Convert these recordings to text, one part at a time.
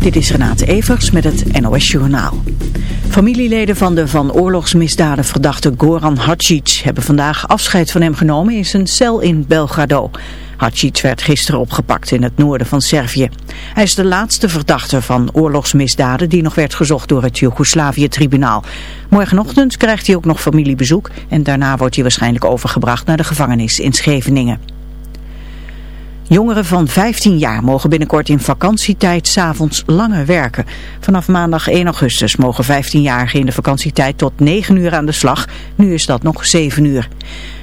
Dit is Renate Evers met het NOS Journaal. Familieleden van de van oorlogsmisdaden verdachte Goran Hadjic hebben vandaag afscheid van hem genomen in zijn cel in Belgrado. Hadjic werd gisteren opgepakt in het noorden van Servië. Hij is de laatste verdachte van oorlogsmisdaden die nog werd gezocht door het Joegoslavië-tribunaal. Morgenochtend krijgt hij ook nog familiebezoek en daarna wordt hij waarschijnlijk overgebracht naar de gevangenis in Scheveningen. Jongeren van 15 jaar mogen binnenkort in vakantietijd s'avonds langer werken. Vanaf maandag 1 augustus mogen 15-jarigen in de vakantietijd tot 9 uur aan de slag. Nu is dat nog 7 uur.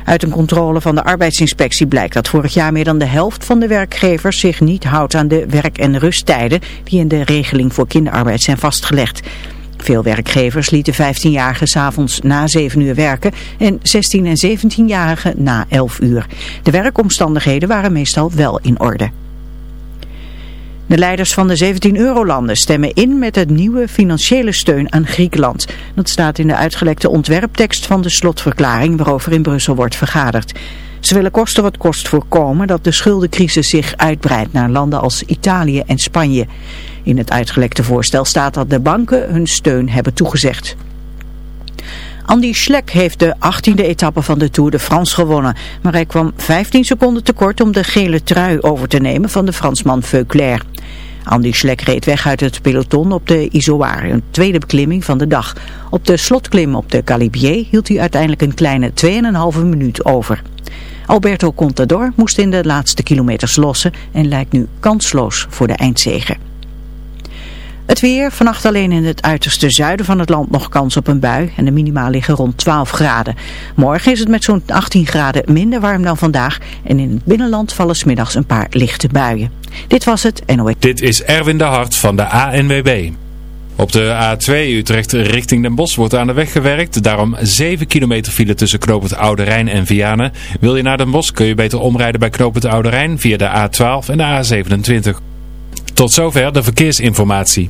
Uit een controle van de arbeidsinspectie blijkt dat vorig jaar meer dan de helft van de werkgevers zich niet houdt aan de werk- en rusttijden die in de regeling voor kinderarbeid zijn vastgelegd. Veel werkgevers lieten 15-jarigen s'avonds na 7 uur werken en 16- en 17-jarigen na 11 uur. De werkomstandigheden waren meestal wel in orde. De leiders van de 17 eurolanden stemmen in met het nieuwe financiële steun aan Griekenland. Dat staat in de uitgelekte ontwerptekst van de slotverklaring waarover in Brussel wordt vergaderd. Ze willen kosten wat kost voorkomen dat de schuldencrisis zich uitbreidt naar landen als Italië en Spanje. In het uitgelekte voorstel staat dat de banken hun steun hebben toegezegd. Andy Schleck heeft de 18e etappe van de Tour de France gewonnen. Maar hij kwam 15 seconden tekort om de gele trui over te nemen van de Fransman Veuclair. Andy Schleck reed weg uit het peloton op de Izoar, een tweede beklimming van de dag. Op de slotklim op de Calibier hield hij uiteindelijk een kleine 2,5 minuut over. Alberto Contador moest in de laatste kilometers lossen en lijkt nu kansloos voor de eindzege. Het weer, vannacht alleen in het uiterste zuiden van het land nog kans op een bui en de minima liggen rond 12 graden. Morgen is het met zo'n 18 graden minder warm dan vandaag en in het binnenland vallen smiddags een paar lichte buien. Dit was het. Dit is Erwin de Hart van de ANWB. Op de A2 Utrecht richting Den Bosch wordt aan de weg gewerkt. Daarom 7 kilometer file tussen Knoopend Oude Rijn en Vianen. Wil je naar Den Bosch kun je beter omrijden bij Knoopend Oude Rijn via de A12 en de A27. Tot zover de verkeersinformatie.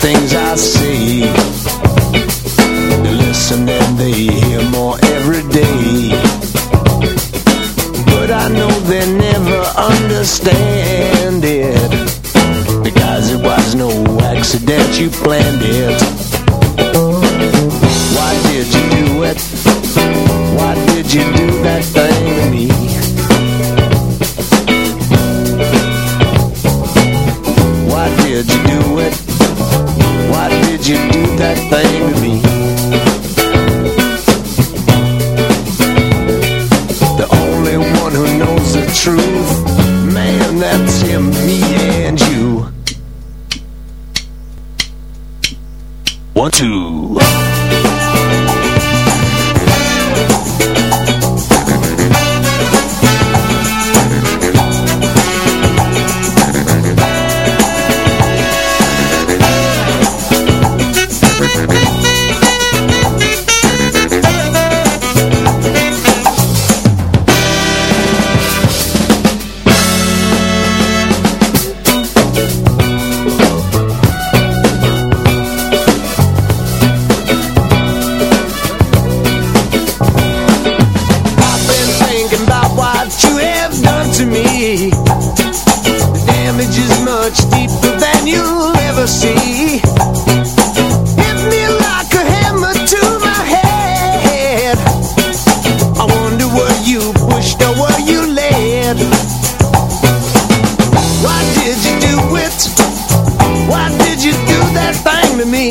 Things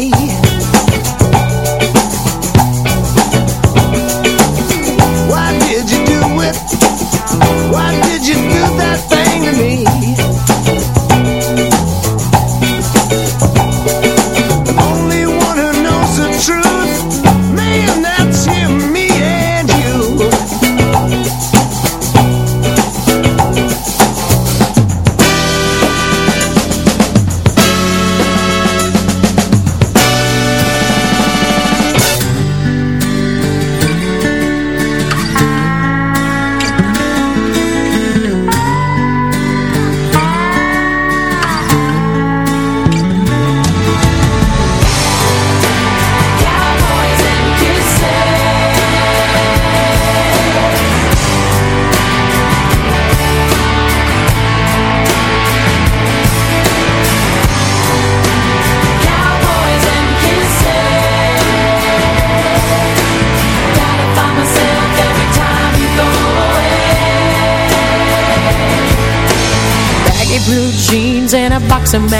me.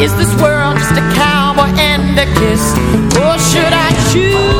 Is this world just a cowboy and a kiss? Or should I choose?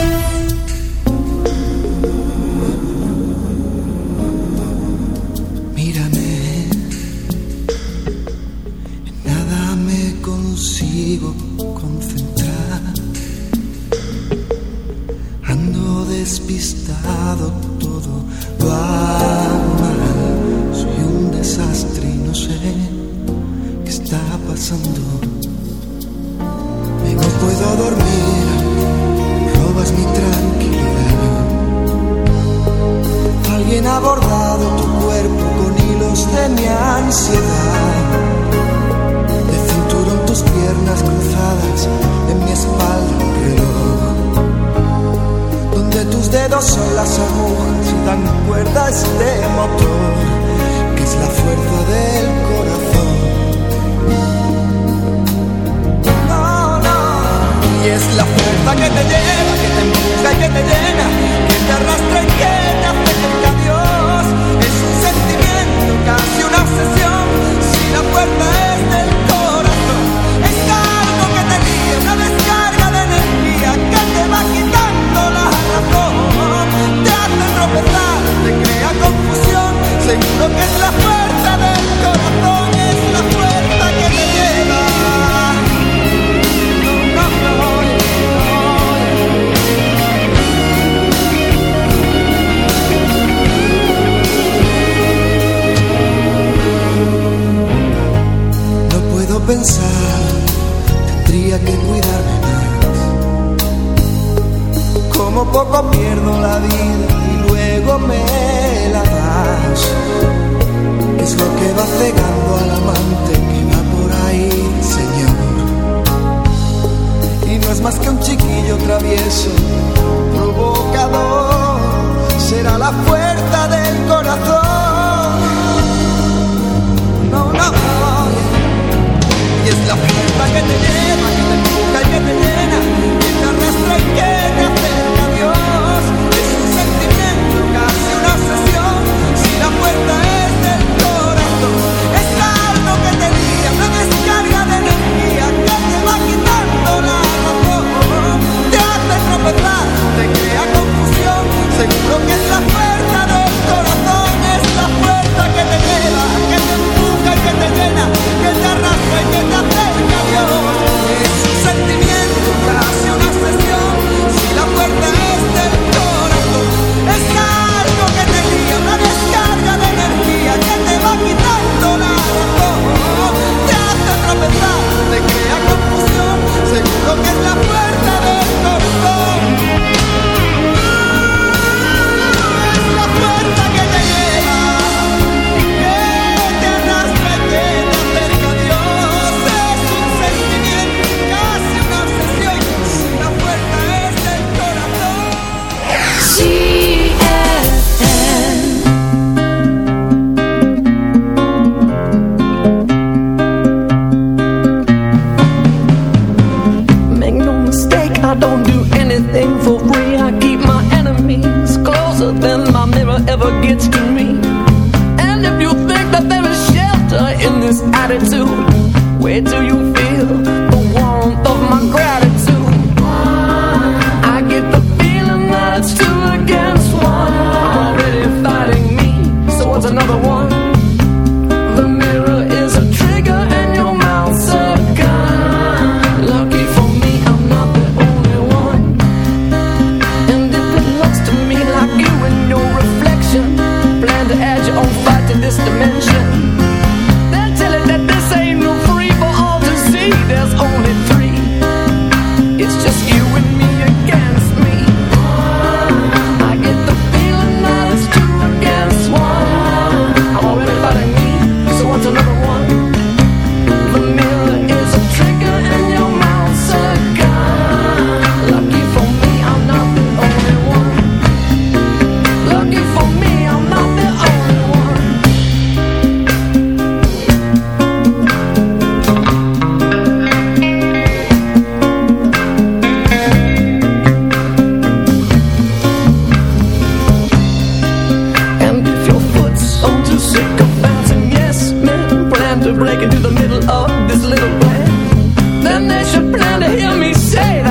sick of bouncing yes men plan to break into the middle of this little band. Then they should plan to hear me say that.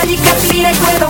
caricature le puedo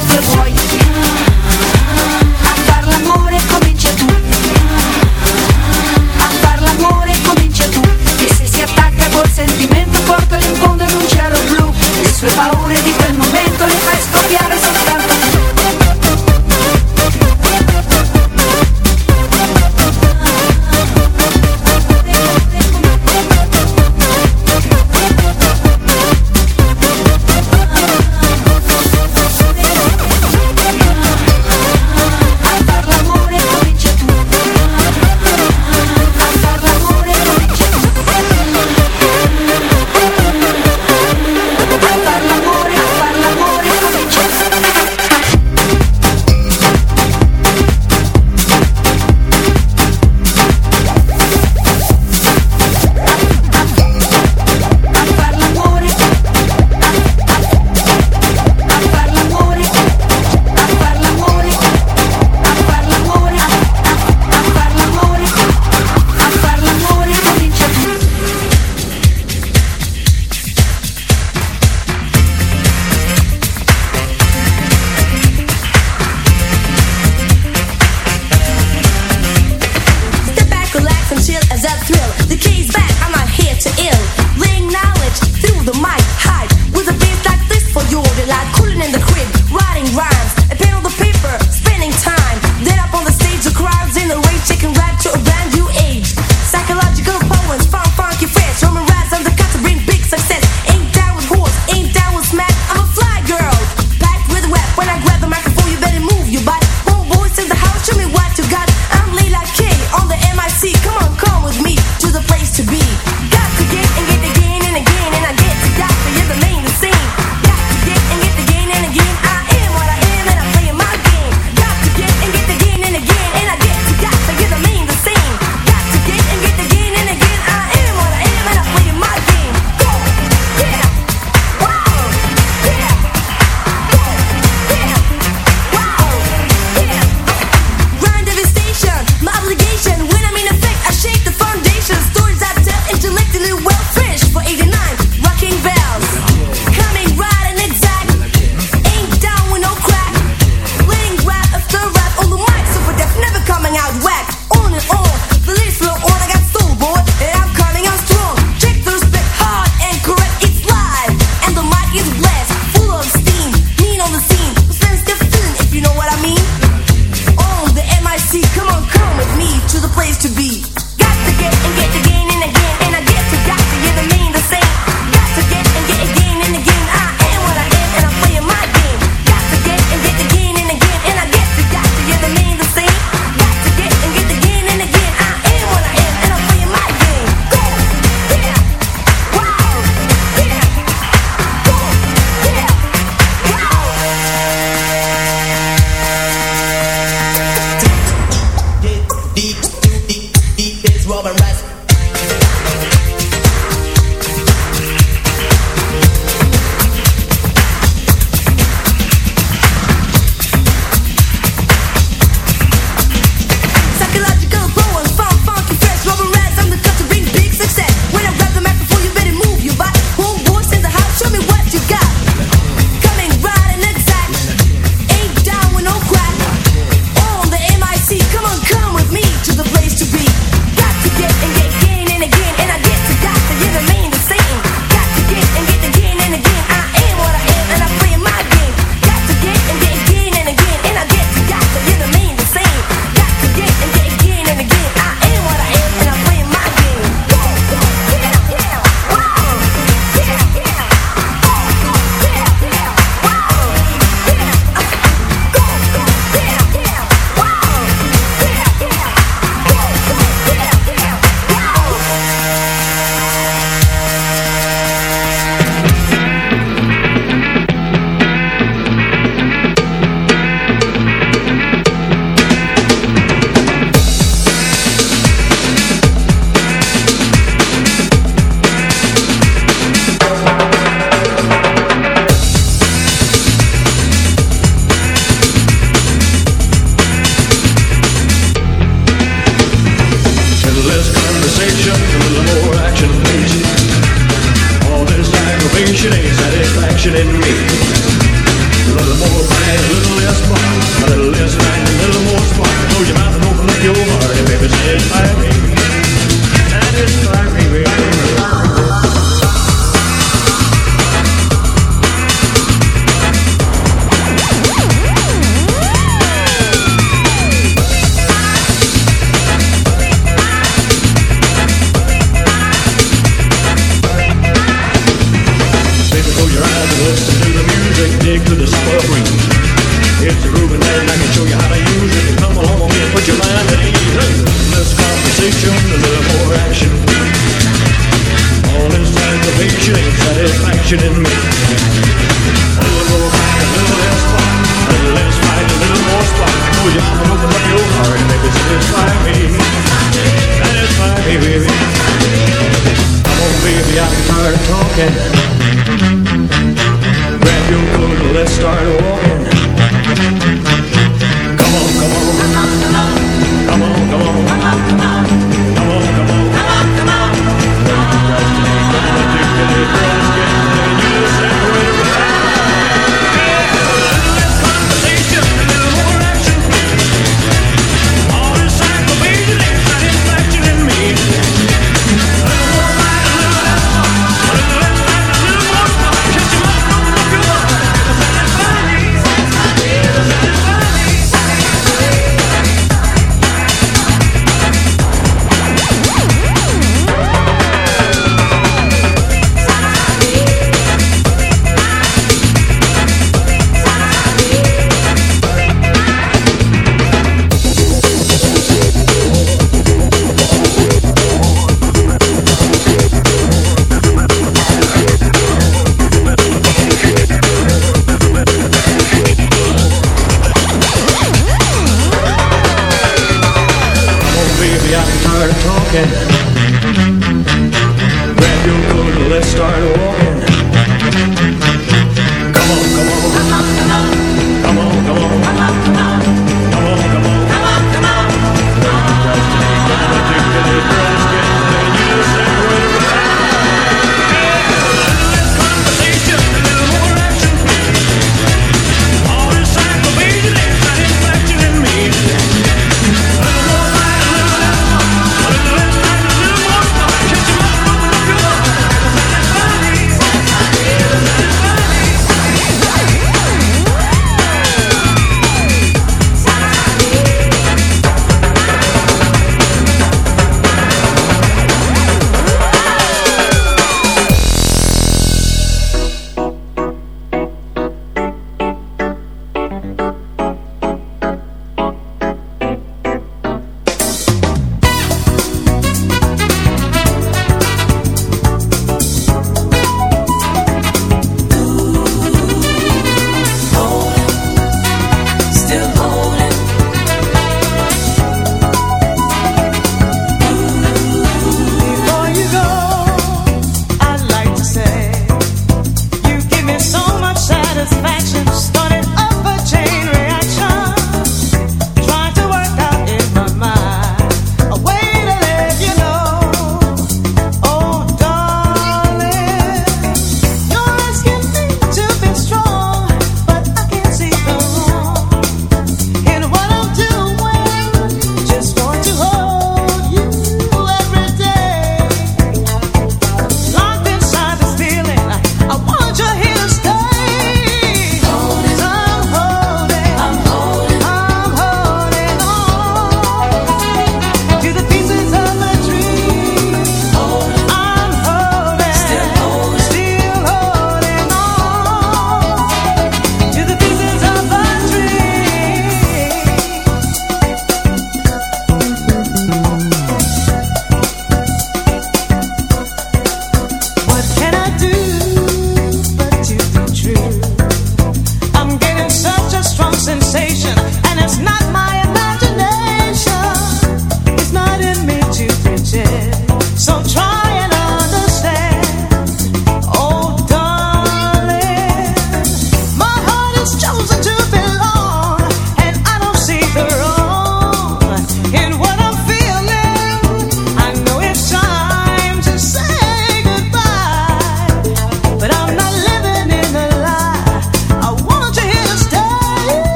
little more action. All this aggravation ain't satisfaction in me. A little less a less fight, a little more spark. I know you can open up your heart and it satisfy me. Satisfy me, baby. Come on, baby, I'm tired of talking. Grab your coat and let's start walking. Come on, come on. Come on, come on. Come on, come on. everything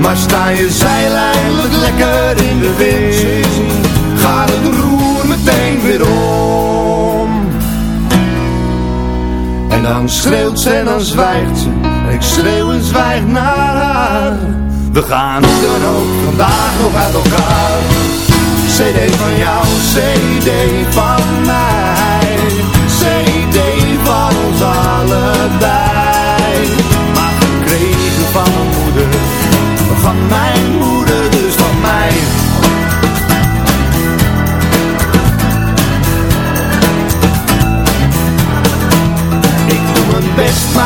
Maar sta je zeil eindelijk lekker in de wind, gaat het roer meteen weer om. En dan schreeuwt ze en dan zwijgt ze, ik schreeuw en zwijg naar haar. We gaan hoe dan ook vandaag nog uit elkaar. CD van jou, CD van mij.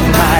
Moeder,